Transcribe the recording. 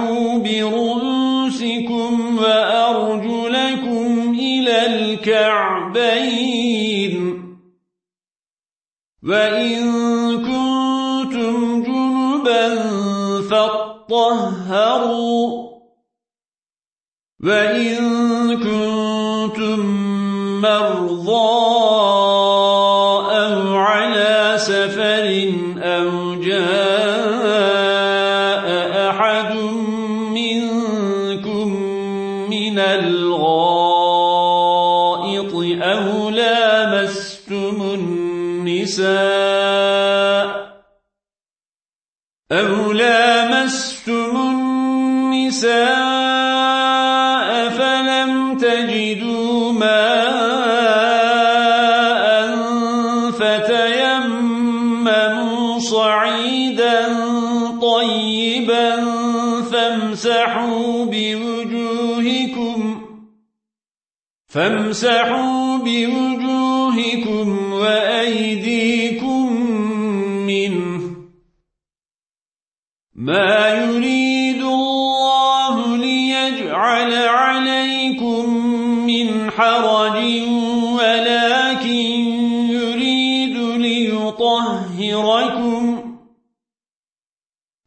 وامسحوا برؤوسكم وأرجلكم إلى الكعبين. وإن كنتم جنبا فاطهروا. وإن كنتم مرضى أو على سفر أو جاء أحد منكم من الغائط أو لامستم النساء أو لامستم النساء فلم تجدوا ماء فتيمموا صعيدا طيبا فامسحوا بوجوهكم فامسحوا بوجوهكم وأيديكم منه ما يريد الله ليجعل عليكم من حرج ولكن يريد ليطهركم